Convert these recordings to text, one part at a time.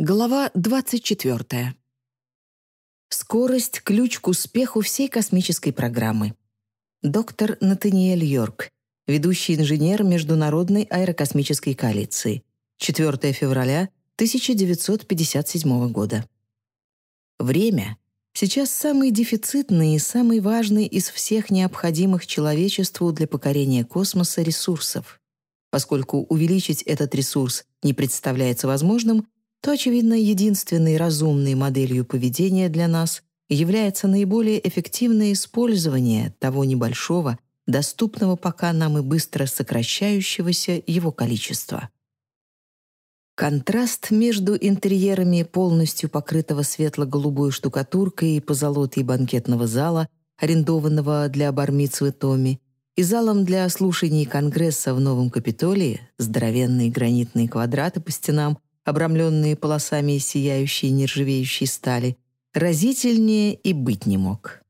Глава 24. Скорость – ключ к успеху всей космической программы. Доктор Натаниэль Йорк, ведущий инженер Международной аэрокосмической коалиции. 4 февраля 1957 года. Время — сейчас самый дефицитный и самый важный из всех необходимых человечеству для покорения космоса ресурсов. Поскольку увеличить этот ресурс не представляется возможным, то, очевидно, единственной разумной моделью поведения для нас является наиболее эффективное использование того небольшого, доступного пока нам и быстро сокращающегося его количества. Контраст между интерьерами полностью покрытого светло-голубой штукатуркой и позолотой банкетного зала, арендованного для бармицвы Томми, и залом для слушаний Конгресса в Новом Капитолии, здоровенные гранитные квадраты по стенам, обрамленные полосами сияющей нержавеющей стали, разительнее и быть не мог.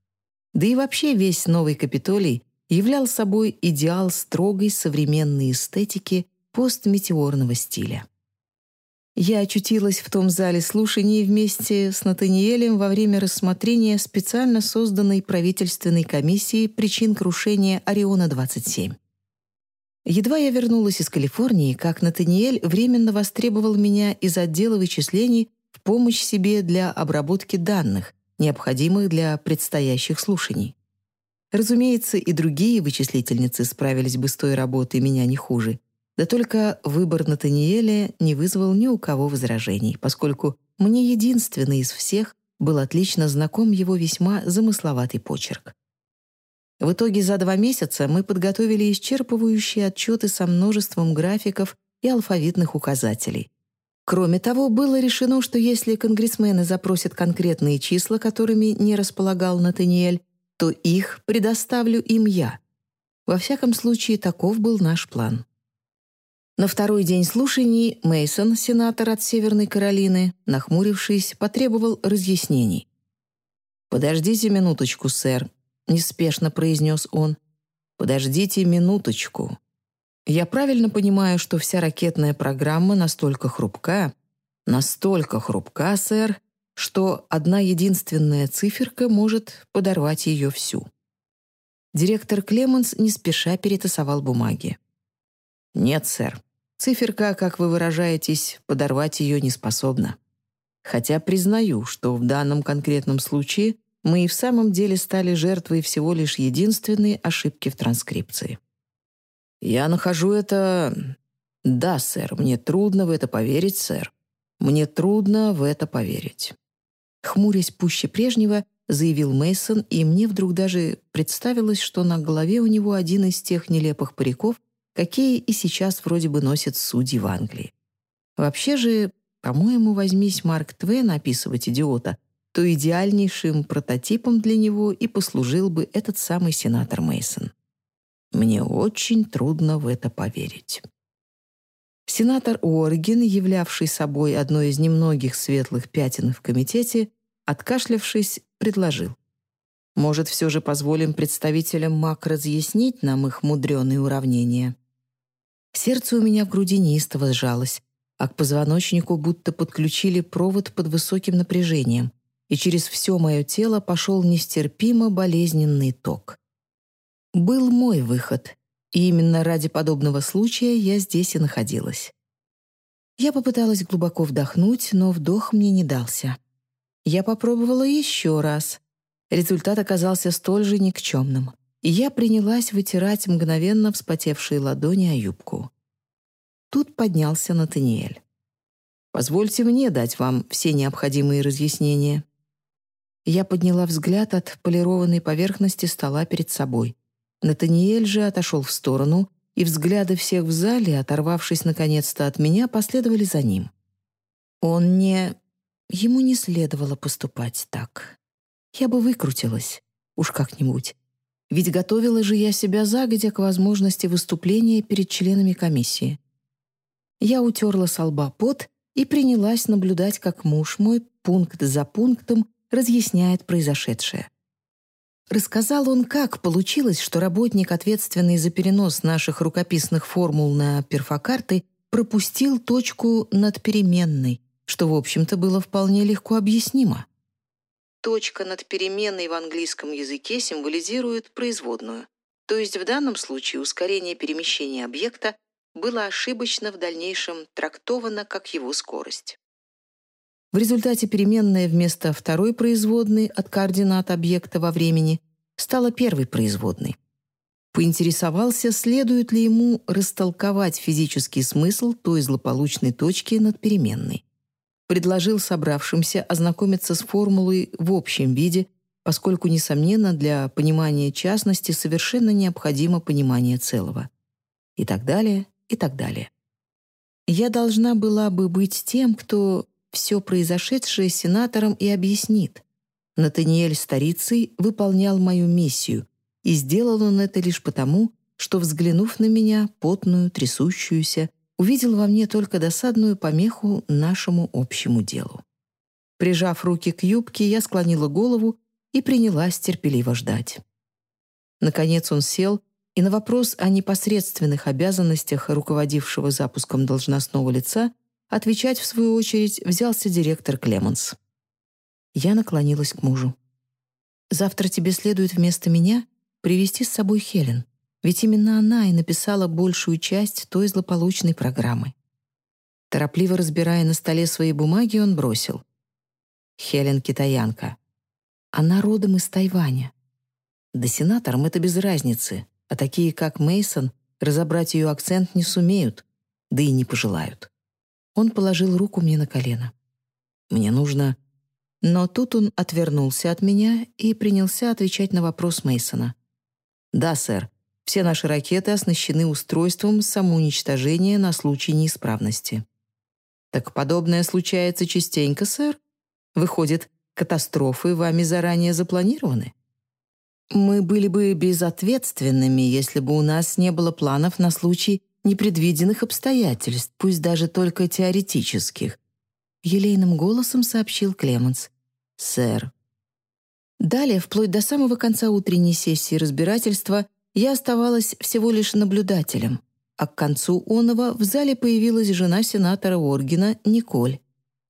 Да и вообще весь новый Капитолий являл собой идеал строгой современной эстетики постметеорного стиля. Я очутилась в том зале слушаний вместе с Натаниэлем во время рассмотрения специально созданной правительственной комиссии причин крушения Ориона-27. Едва я вернулась из Калифорнии, как Натаниэль временно востребовал меня из отдела вычислений в помощь себе для обработки данных, необходимых для предстоящих слушаний. Разумеется, и другие вычислительницы справились бы с той работой меня не хуже. Да только выбор Натаниэля не вызвал ни у кого возражений, поскольку мне единственный из всех был отлично знаком его весьма замысловатый почерк. В итоге за два месяца мы подготовили исчерпывающие отчеты со множеством графиков и алфавитных указателей. Кроме того, было решено, что если конгрессмены запросят конкретные числа, которыми не располагал Натаниэль, то их предоставлю им я. Во всяком случае, таков был наш план. На второй день слушаний Мейсон, сенатор от Северной Каролины, нахмурившись, потребовал разъяснений. «Подождите минуточку, сэр. — неспешно произнес он. «Подождите минуточку. Я правильно понимаю, что вся ракетная программа настолько хрупка, настолько хрупка, сэр, что одна единственная циферка может подорвать ее всю». Директор Клеменс не спеша перетасовал бумаги. «Нет, сэр. Циферка, как вы выражаетесь, подорвать ее не способна. Хотя признаю, что в данном конкретном случае мы и в самом деле стали жертвой всего лишь единственной ошибки в транскрипции. Я нахожу это... Да, сэр, мне трудно в это поверить, сэр. Мне трудно в это поверить. Хмурясь пуще прежнего, заявил Мейсон, и мне вдруг даже представилось, что на голове у него один из тех нелепых париков, какие и сейчас вроде бы носят судьи в Англии. Вообще же, по-моему, возьмись Марк Твен описывать идиота, то идеальнейшим прототипом для него и послужил бы этот самый сенатор Мейсон. Мне очень трудно в это поверить. Сенатор Уорген, являвший собой одно из немногих светлых пятен в комитете, откашлявшись, предложил. «Может, все же позволим представителям МАК разъяснить нам их мудреные уравнения?» Сердце у меня в груди неистово сжалось, а к позвоночнику будто подключили провод под высоким напряжением — и через все мое тело пошел нестерпимо болезненный ток. Был мой выход, и именно ради подобного случая я здесь и находилась. Я попыталась глубоко вдохнуть, но вдох мне не дался. Я попробовала еще раз. Результат оказался столь же никчемным, и я принялась вытирать мгновенно вспотевшие ладони о юбку. Тут поднялся Натаниэль. «Позвольте мне дать вам все необходимые разъяснения». Я подняла взгляд от полированной поверхности стола перед собой. Натаниэль же отошел в сторону, и взгляды всех в зале, оторвавшись наконец-то от меня, последовали за ним. Он не... Ему не следовало поступать так. Я бы выкрутилась. Уж как-нибудь. Ведь готовила же я себя загодя к возможности выступления перед членами комиссии. Я утерла с лба пот и принялась наблюдать, как муж мой пункт за пунктом разъясняет произошедшее. Рассказал он, как получилось, что работник, ответственный за перенос наших рукописных формул на перфокарты, пропустил точку над переменной, что, в общем-то, было вполне легко объяснимо. Точка над переменной в английском языке символизирует производную, то есть в данном случае ускорение перемещения объекта было ошибочно в дальнейшем трактовано как его скорость. В результате переменная вместо второй производной от координат объекта во времени стала первой производной. Поинтересовался, следует ли ему растолковать физический смысл той злополучной точки над переменной. Предложил собравшимся ознакомиться с формулой в общем виде, поскольку, несомненно, для понимания частности совершенно необходимо понимание целого. И так далее, и так далее. Я должна была бы быть тем, кто все произошедшее сенатором и объяснит. Натаниэль Старицей выполнял мою миссию, и сделал он это лишь потому, что, взглянув на меня, потную, трясущуюся, увидел во мне только досадную помеху нашему общему делу. Прижав руки к юбке, я склонила голову и принялась терпеливо ждать. Наконец он сел, и на вопрос о непосредственных обязанностях руководившего запуском должностного лица отвечать, в свою очередь, взялся директор Клеменс. Я наклонилась к мужу. «Завтра тебе следует вместо меня привести с собой Хелен, ведь именно она и написала большую часть той злополучной программы». Торопливо разбирая на столе свои бумаги, он бросил. «Хелен — китаянка. Она родом из Тайваня. Да сенаторам это без разницы, а такие, как Мейсон, разобрать ее акцент не сумеют, да и не пожелают». Он положил руку мне на колено. «Мне нужно но тут он отвернулся от меня и принялся отвечать на вопрос Мейсона. «Да, сэр. Все наши ракеты оснащены устройством самоуничтожения на случай неисправности». «Так подобное случается частенько, сэр? Выходит, катастрофы вами заранее запланированы?» «Мы были бы безответственными, если бы у нас не было планов на случай непредвиденных обстоятельств, пусть даже только теоретических», — елейным голосом сообщил Клеменс сэр». Далее, вплоть до самого конца утренней сессии разбирательства, я оставалась всего лишь наблюдателем, а к концу оного в зале появилась жена сенатора Оргина Николь.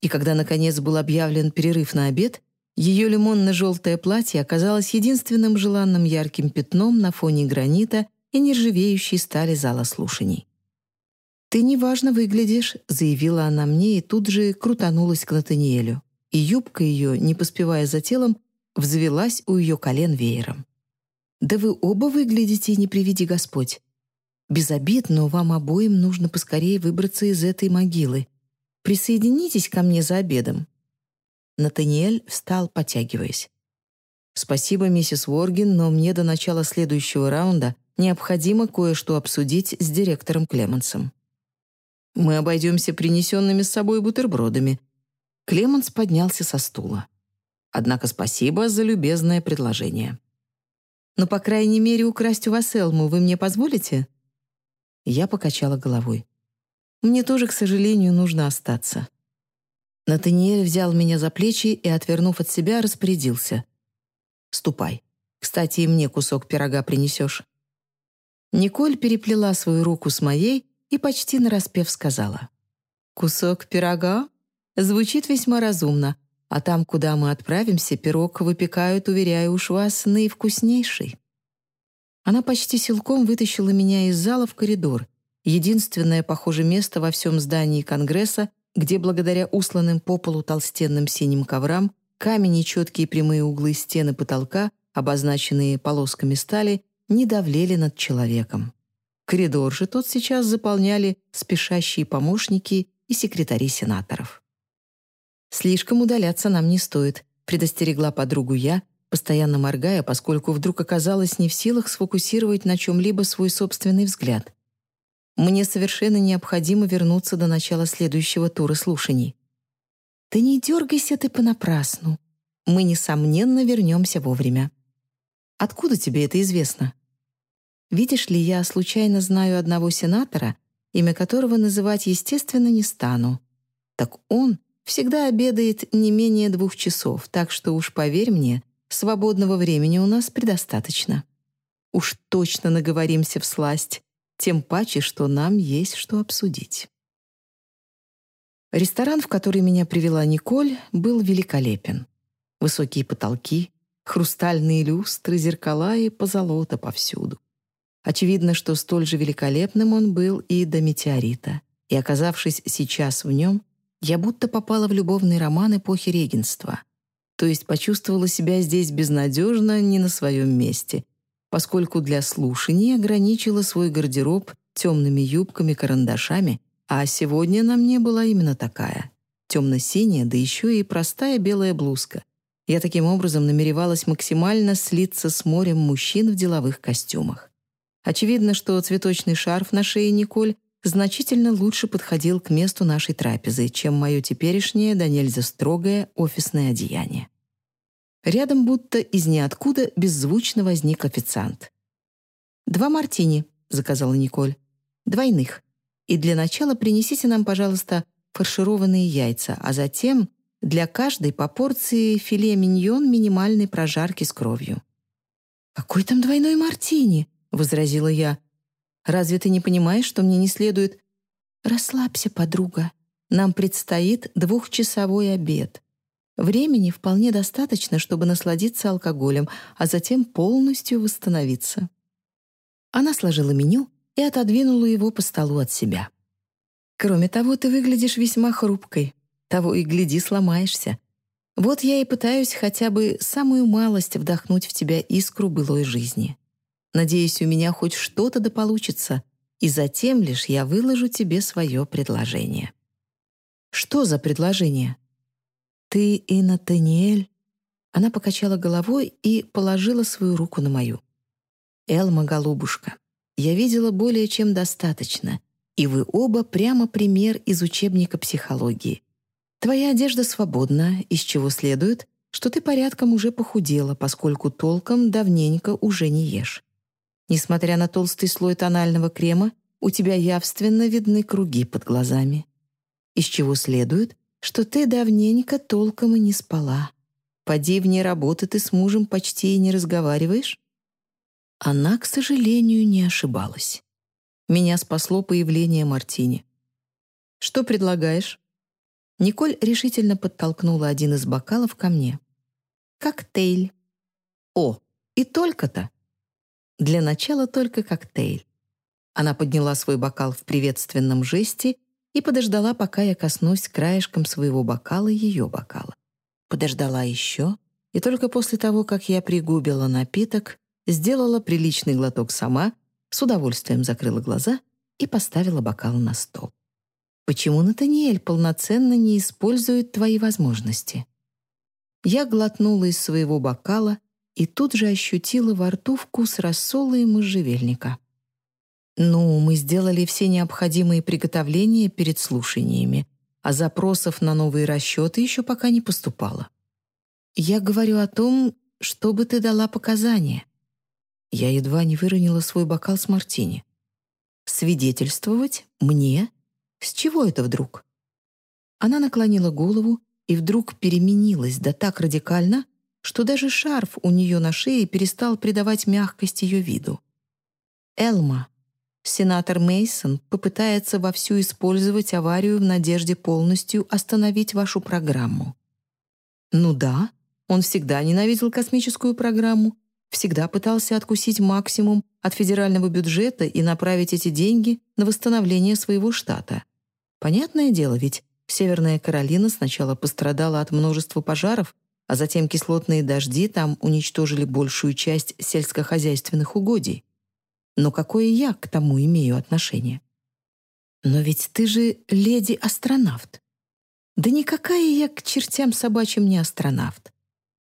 И когда, наконец, был объявлен перерыв на обед, ее лимонно-желтое платье оказалось единственным желанным ярким пятном на фоне гранита и нержавеющей стали зала слушаний. «Ты неважно выглядишь», — заявила она мне и тут же крутанулась к Натаниэлю и юбка ее, не поспевая за телом, взвелась у ее колен веером. «Да вы оба выглядите, не приведи Господь. Без обид, но вам обоим нужно поскорее выбраться из этой могилы. Присоединитесь ко мне за обедом». Натаниэль встал, потягиваясь. «Спасибо, миссис Воргин, но мне до начала следующего раунда необходимо кое-что обсудить с директором Клемансом. Мы обойдемся принесенными с собой бутербродами», Клеманс поднялся со стула. Однако спасибо за любезное предложение. «Но, по крайней мере, украсть у вас Элму вы мне позволите?» Я покачала головой. «Мне тоже, к сожалению, нужно остаться». Натаниэль взял меня за плечи и, отвернув от себя, распорядился. «Ступай. Кстати, и мне кусок пирога принесешь». Николь переплела свою руку с моей и почти нараспев сказала. «Кусок пирога? Звучит весьма разумно, а там, куда мы отправимся, пирог выпекают, уверяю уж вас, наивкуснейший. Она почти силком вытащила меня из зала в коридор, единственное, похоже, место во всем здании Конгресса, где благодаря усланным по полу толстенным синим коврам камень и четкие прямые углы стены потолка, обозначенные полосками стали, не давлели над человеком. Коридор же тот сейчас заполняли спешащие помощники и секретари сенаторов. «Слишком удаляться нам не стоит», — предостерегла подругу я, постоянно моргая, поскольку вдруг оказалась не в силах сфокусировать на чем-либо свой собственный взгляд. Мне совершенно необходимо вернуться до начала следующего тура слушаний. «Да не дергайся ты понапрасну. Мы, несомненно, вернемся вовремя». «Откуда тебе это известно?» «Видишь ли, я случайно знаю одного сенатора, имя которого называть, естественно, не стану. Так он всегда обедает не менее двух часов, так что уж поверь мне, свободного времени у нас предостаточно. Уж точно наговоримся в сласть, тем паче, что нам есть что обсудить. Ресторан, в который меня привела Николь, был великолепен. Высокие потолки, хрустальные люстры, зеркала и позолота повсюду. Очевидно, что столь же великолепным он был и до метеорита. И, оказавшись сейчас в нем, я будто попала в любовный роман эпохи регенства. То есть почувствовала себя здесь безнадежно, не на своем месте, поскольку для слушаний ограничила свой гардероб темными юбками-карандашами а сегодня на мне была именно такая. Темно-синяя, да еще и простая белая блузка. Я таким образом намеревалась максимально слиться с морем мужчин в деловых костюмах. Очевидно, что цветочный шарф на шее Николь значительно лучше подходил к месту нашей трапезы, чем мое теперешнее да нельзя строгое офисное одеяние. Рядом будто из ниоткуда беззвучно возник официант. «Два мартини», — заказала Николь. «Двойных. И для начала принесите нам, пожалуйста, фаршированные яйца, а затем для каждой по порции филе миньон минимальной прожарки с кровью». «Какой там двойной мартини?» — возразила я. «Разве ты не понимаешь, что мне не следует...» «Расслабься, подруга. Нам предстоит двухчасовой обед. Времени вполне достаточно, чтобы насладиться алкоголем, а затем полностью восстановиться». Она сложила меню и отодвинула его по столу от себя. «Кроме того, ты выглядишь весьма хрупкой. Того и гляди, сломаешься. Вот я и пытаюсь хотя бы самую малость вдохнуть в тебя искру былой жизни. Надеюсь, у меня хоть что-то да получится, и затем лишь я выложу тебе свое предложение». «Что за предложение?» «Ты и Натаниэль...» Она покачала головой и положила свою руку на мою. «Элма, голубушка, я видела более чем достаточно, и вы оба прямо пример из учебника психологии. Твоя одежда свободна, из чего следует, что ты порядком уже похудела, поскольку толком давненько уже не ешь. Несмотря на толстый слой тонального крема, у тебя явственно видны круги под глазами. Из чего следует, что ты давненько толком и не спала. Поди вне работы ты с мужем почти и не разговариваешь? Она, к сожалению, не ошибалась. Меня спасло появление Мартини. «Что предлагаешь?» Николь решительно подтолкнула один из бокалов ко мне. «Коктейль». «О, и только-то!» Для начала только коктейль. Она подняла свой бокал в приветственном жесте и подождала, пока я коснусь краешком своего бокала ее бокала. Подождала еще, и только после того, как я пригубила напиток, сделала приличный глоток сама, с удовольствием закрыла глаза и поставила бокал на стол. «Почему Натаниэль полноценно не использует твои возможности?» Я глотнула из своего бокала и тут же ощутила во рту вкус рассола и можжевельника. «Ну, мы сделали все необходимые приготовления перед слушаниями, а запросов на новые расчеты еще пока не поступало. Я говорю о том, чтобы ты дала показания. Я едва не выронила свой бокал с мартини. «Свидетельствовать? Мне? С чего это вдруг?» Она наклонила голову и вдруг переменилась, да так радикально, что даже шарф у нее на шее перестал придавать мягкость ее виду. «Элма, сенатор Мейсон попытается вовсю использовать аварию в надежде полностью остановить вашу программу». «Ну да, он всегда ненавидел космическую программу, всегда пытался откусить максимум от федерального бюджета и направить эти деньги на восстановление своего штата. Понятное дело, ведь Северная Каролина сначала пострадала от множества пожаров, а затем кислотные дожди там уничтожили большую часть сельскохозяйственных угодий. Но какое я к тому имею отношение? Но ведь ты же леди-астронавт. Да никакая я к чертям собачьим не астронавт.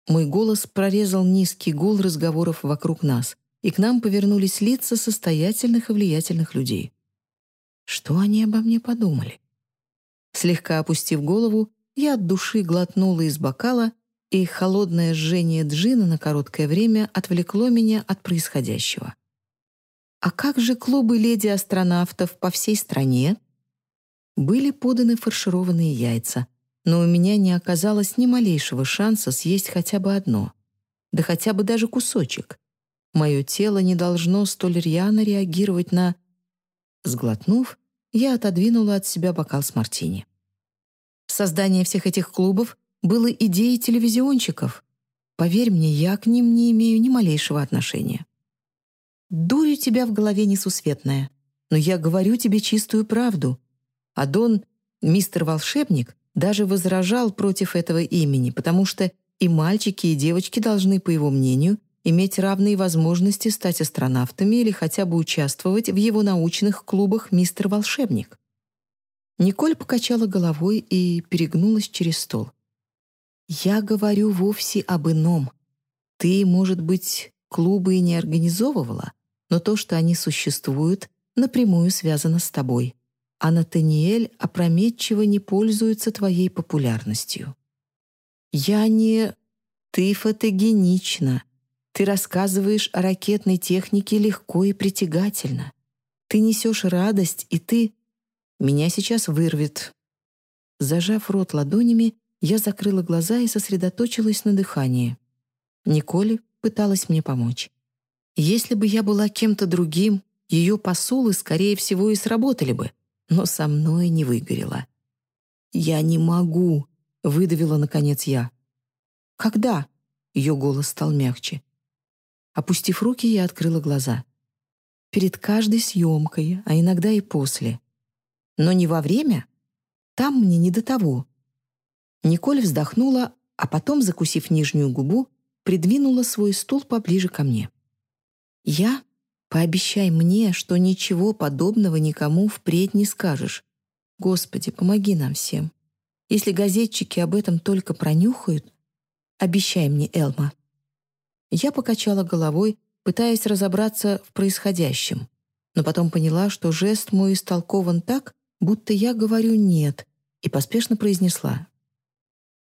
Мой голос прорезал низкий гул разговоров вокруг нас, и к нам повернулись лица состоятельных и влиятельных людей. Что они обо мне подумали? Слегка опустив голову, я от души глотнула из бокала, и холодное жжение джина на короткое время отвлекло меня от происходящего. А как же клубы леди-астронавтов по всей стране? Были поданы фаршированные яйца — но у меня не оказалось ни малейшего шанса съесть хотя бы одно, да хотя бы даже кусочек. Мое тело не должно столь рьяно реагировать на... Сглотнув, я отодвинула от себя бокал с мартини. Создание всех этих клубов было идеей телевизионщиков. Поверь мне, я к ним не имею ни малейшего отношения. Дурь у тебя в голове несусветная, но я говорю тебе чистую правду. А Дон, мистер волшебник, даже возражал против этого имени, потому что и мальчики, и девочки должны, по его мнению, иметь равные возможности стать астронавтами или хотя бы участвовать в его научных клубах «Мистер Волшебник». Николь покачала головой и перегнулась через стол. «Я говорю вовсе об ином. Ты, может быть, клубы и не организовывала, но то, что они существуют, напрямую связано с тобой. А Натаниэль опрометчиво не пользуется твоей популярностью. Я не... Ты фотогенична. Ты рассказываешь о ракетной технике легко и притягательно. Ты несешь радость, и ты... Меня сейчас вырвет. Зажав рот ладонями, я закрыла глаза и сосредоточилась на дыхании. Николь пыталась мне помочь. Если бы я была кем-то другим, ее посулы, скорее всего, и сработали бы, но со мной не выгорело. «Я не могу», — выдавила, наконец, я. «Когда?» — ее голос стал мягче. Опустив руки, я открыла глаза. Перед каждой съемкой, а иногда и после. Но не во время. Там мне не до того. Николь вздохнула, а потом, закусив нижнюю губу, придвинула свой стул поближе ко мне. Я? Пообещай мне, что ничего подобного никому впредь не скажешь. Господи, помоги нам всем. Если газетчики об этом только пронюхают, обещай мне, Элма. Я покачала головой, пытаясь разобраться в происходящем, но потом поняла, что жест мой истолкован так, будто я говорю «нет», и поспешно произнесла.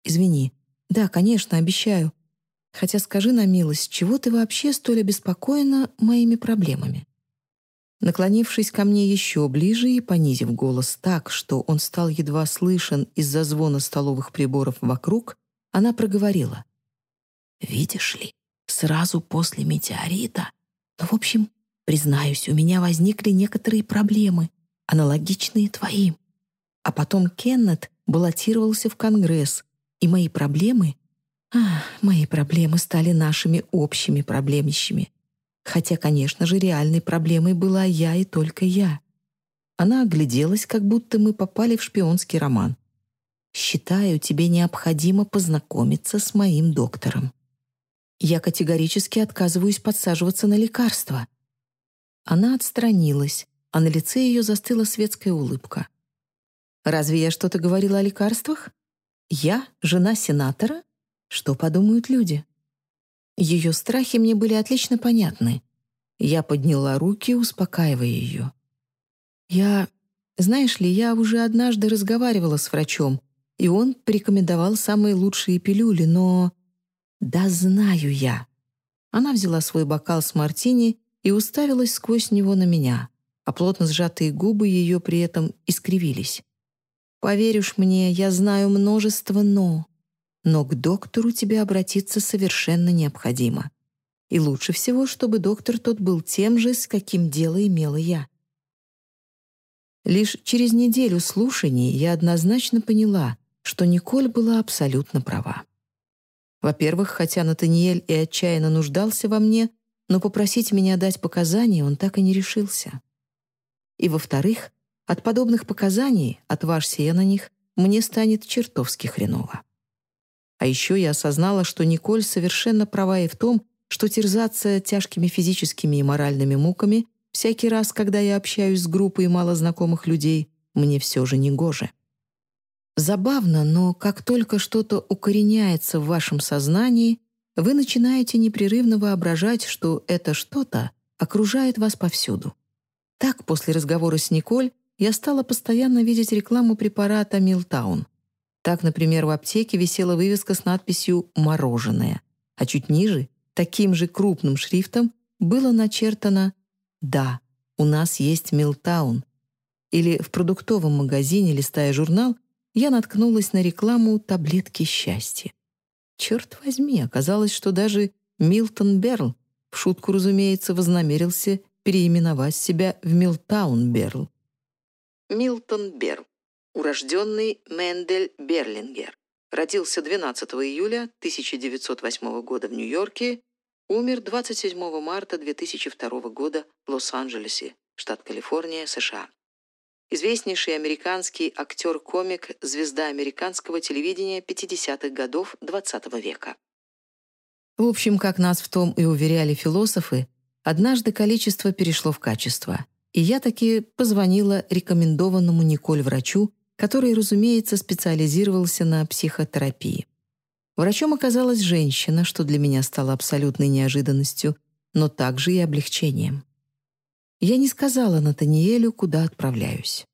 «Извини. Да, конечно, обещаю. Хотя скажи на милость, чего ты вообще столь обеспокоена моими проблемами?» Наклонившись ко мне еще ближе и понизив голос так, что он стал едва слышен из-за звона столовых приборов вокруг, она проговорила. «Видишь ли, сразу после метеорита, ну, в общем, признаюсь, у меня возникли некоторые проблемы, аналогичные твоим. А потом Кеннет баллотировался в Конгресс, и мои проблемы Ах, мои проблемы стали нашими общими проблемищами. Хотя, конечно же, реальной проблемой была я и только я. Она огляделась, как будто мы попали в шпионский роман. «Считаю, тебе необходимо познакомиться с моим доктором. Я категорически отказываюсь подсаживаться на лекарства». Она отстранилась, а на лице ее застыла светская улыбка. «Разве я что-то говорила о лекарствах? Я, жена сенатора?» Что подумают люди? Ее страхи мне были отлично понятны. Я подняла руки, успокаивая ее. Я... Знаешь ли, я уже однажды разговаривала с врачом, и он порекомендовал самые лучшие пилюли, но... Да знаю я. Она взяла свой бокал с мартини и уставилась сквозь него на меня, а плотно сжатые губы ее при этом искривились. Поверишь мне, я знаю множество «но» но к доктору тебе обратиться совершенно необходимо. И лучше всего, чтобы доктор тот был тем же, с каким дело имела я. Лишь через неделю слушаний я однозначно поняла, что Николь была абсолютно права. Во-первых, хотя Натаниэль и отчаянно нуждался во мне, но попросить меня дать показания он так и не решился. И во-вторых, от подобных показаний, отважься я на них, мне станет чертовски хреново. А еще я осознала, что Николь совершенно права и в том, что терзаться тяжкими физическими и моральными муками всякий раз, когда я общаюсь с группой малознакомых людей, мне все же не гоже. Забавно, но как только что-то укореняется в вашем сознании, вы начинаете непрерывно воображать, что это что-то окружает вас повсюду. Так, после разговора с Николь, я стала постоянно видеть рекламу препарата «Милтаун». Так, например, в аптеке висела вывеска с надписью «Мороженое», а чуть ниже, таким же крупным шрифтом, было начертано «Да, у нас есть Милтаун». Или в продуктовом магазине, листая журнал, я наткнулась на рекламу таблетки счастья. Черт возьми, оказалось, что даже Милтон Берл, в шутку, разумеется, вознамерился переименовать себя в Милтаун Берл. Милтон Берл урожденный Мендель Берлингер. Родился 12 июля 1908 года в Нью-Йорке, умер 27 марта 2002 года в Лос-Анджелесе, штат Калифорния, США. Известнейший американский актер-комик, звезда американского телевидения 50-х годов XX -го века. В общем, как нас в том и уверяли философы, однажды количество перешло в качество, и я таки позвонила рекомендованному Николь врачу, который, разумеется, специализировался на психотерапии. Врачом оказалась женщина, что для меня стало абсолютной неожиданностью, но также и облегчением. Я не сказала Натаниэлю, куда отправляюсь.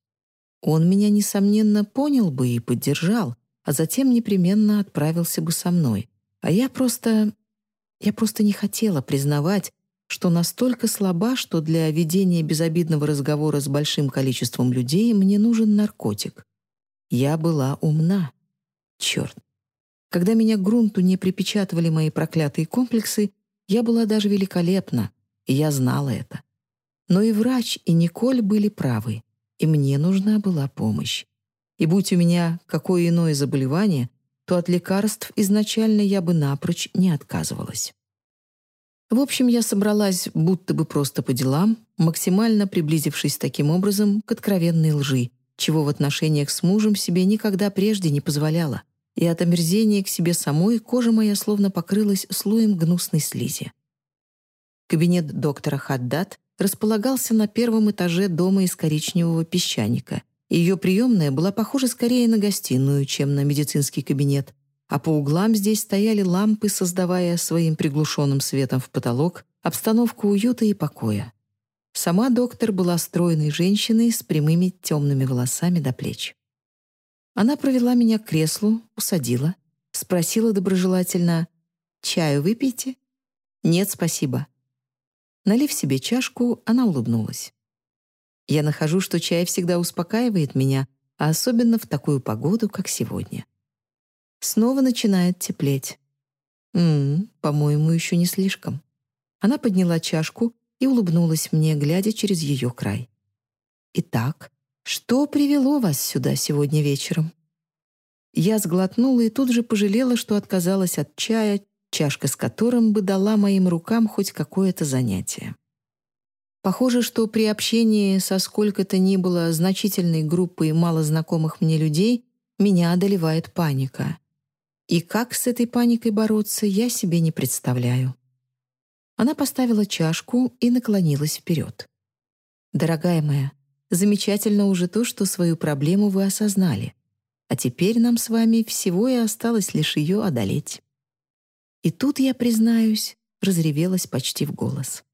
Он меня, несомненно, понял бы и поддержал, а затем непременно отправился бы со мной. А я просто... Я просто не хотела признавать, что настолько слаба, что для ведения безобидного разговора с большим количеством людей мне нужен наркотик. Я была умна. Черт. Когда меня к грунту не припечатывали мои проклятые комплексы, я была даже великолепна, и я знала это. Но и врач, и Николь были правы, и мне нужна была помощь. И будь у меня какое иное заболевание, то от лекарств изначально я бы напрочь не отказывалась. В общем, я собралась будто бы просто по делам, максимально приблизившись таким образом к откровенной лжи, чего в отношениях с мужем себе никогда прежде не позволяла, и от омерзения к себе самой кожа моя словно покрылась слоем гнусной слизи. Кабинет доктора Хаддат располагался на первом этаже дома из коричневого песчаника. Ее приемная была похожа скорее на гостиную, чем на медицинский кабинет, а по углам здесь стояли лампы, создавая своим приглушенным светом в потолок обстановку уюта и покоя. Сама доктор была стройной женщиной с прямыми темными волосами до плеч. Она провела меня к креслу, усадила, спросила доброжелательно «Чаю выпейте?» «Нет, спасибо». Налив себе чашку, она улыбнулась. «Я нахожу, что чай всегда успокаивает меня, а особенно в такую погоду, как сегодня». Снова начинает теплеть. «М-м, по-моему, еще не слишком». Она подняла чашку и улыбнулась мне, глядя через ее край. «Итак, что привело вас сюда сегодня вечером?» Я сглотнула и тут же пожалела, что отказалась от чая, чашка с которым бы дала моим рукам хоть какое-то занятие. Похоже, что при общении со сколько-то ни было значительной группой малознакомых мне людей меня одолевает паника. И как с этой паникой бороться, я себе не представляю. Она поставила чашку и наклонилась вперед. «Дорогая моя, замечательно уже то, что свою проблему вы осознали. А теперь нам с вами всего и осталось лишь ее одолеть». И тут, я признаюсь, разревелась почти в голос.